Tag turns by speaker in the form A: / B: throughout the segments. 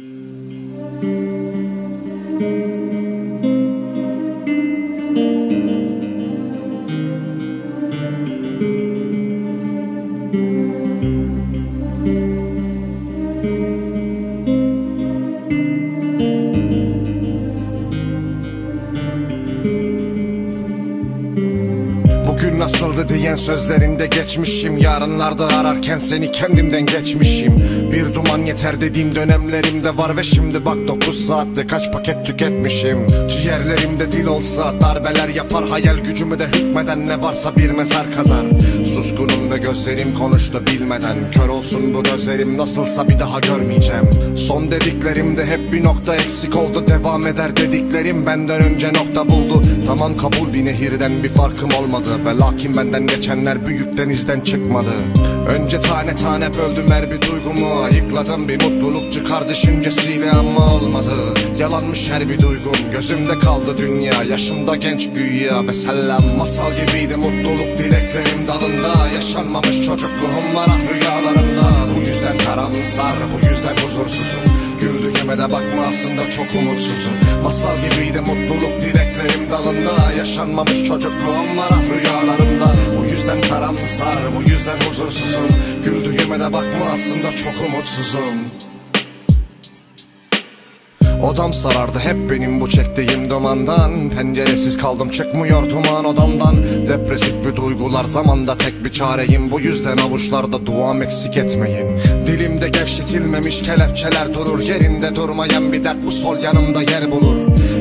A: Mm-hmm. Nasıldı diyen sözlerinde geçmişim. Yarınlarda ararken seni kendimden geçmişim. Bir duman yeter dediğim dönemlerimde var Ve şimdi bak 9 saatte kaç paket tüketmişim. Ciğerlerimde dil olsa darbeler yapar Hayal gücümü de hükmeden ne varsa bir mezar kazar. Suskunum ve gözlerim konuştu bilmeden. Kör olsun bu gözlerim nasılsa bir daha görmeyeceğim. Son dediklerimde hep bir nokta eksik oldu Devam eder dediklerim benden önce nokta buldu. Tamam kabul bir nehirden bir farkım olmadı Ve lakin benden geçenler büyük denizden çıkmadı. Önce tane tane böldüm her bir duygumu. Ayıkladım bir mutluluk çıkar düşüncesiyle ama olmadı. Yalanmış her bir duygum gözümde kaldı dünya. Yaşımda genç güya ve selam. Masal gibiydi mutluluk dileklerim dalında. Yaşanmamış çocukluğum var ah rüyalarımda. Bu yüzden karamsar bu yüzden huzursuzum. Güldüğüme de bakma aslında çok umutsuzum. Masal gibiydi mutluluk dileklerim dalında. Yaşanmamış çocukluğum var ah rüyalarımda. Bu yüzden karamsar bu yüzden huzursuzum. Güldüğüme de bakma aslında çok umutsuzum Odam sarardı hep benim bu çektiğim dumandan Penceresiz kaldım çıkmıyor duman odamdan. Depresif bir duygular zamanda tek bir çareyim. Bu yüzden avuçlarda duam eksik etmeyin. Dilimde gevşetilmemiş kelepçeler durur. Yerinde durmayan bir dert bu sol yanımda yer bulur.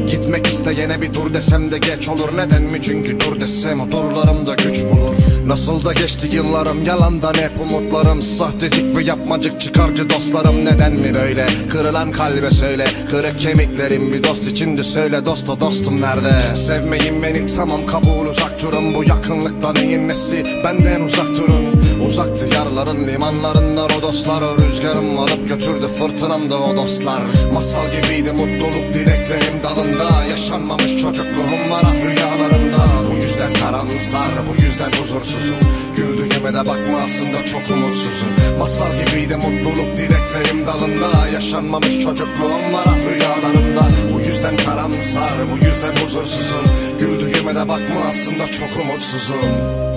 A: Gitmek isteyene bir dur desem de geç olur. Neden mi? Çünkü dur desem o durlarımda güç bulur. Nasıl da geçti yıllarım yalandan hep umutlarım Sahtecik ve yapmacık çıkarcı dostlarım. Neden mi böyle? Kırılan kalbe söyle Kemiklerim bir dost içindi söyle Dosta dostum nerede? Sevmeyin beni tamam kabul uzak durun. Bu yakınlıkta neyin nesi? Benden uzak durun. Uzaktı yarların limanlarından o dostlar. Rüzgarım alıp götürdü fırtınamda o dostlar. Masal gibiydi mutluluk dileklerim dalında. Yaşanmamış çocukluğum var ah rüyalarımda. Bu yüzden karamsar bu yüzden huzursuzum. Güldüğüme de bakma aslında çok umutsuzum Masal gibiydi mutluluk dileklerim dalında. Yaşanmamış çocukluğum var ah rüyalarımda. Bu yüzden karamsar bu yüzden huzursuzum. Güldüğüme de bakma aslında çok umutsuzum